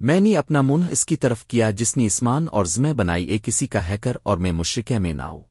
میں نے اپنا منہ اس کی طرف کیا جس نے اسمان اور زمیں بنائی، اے کسی کا ہیکر اور میں مشرقے میں نہ ہوں۔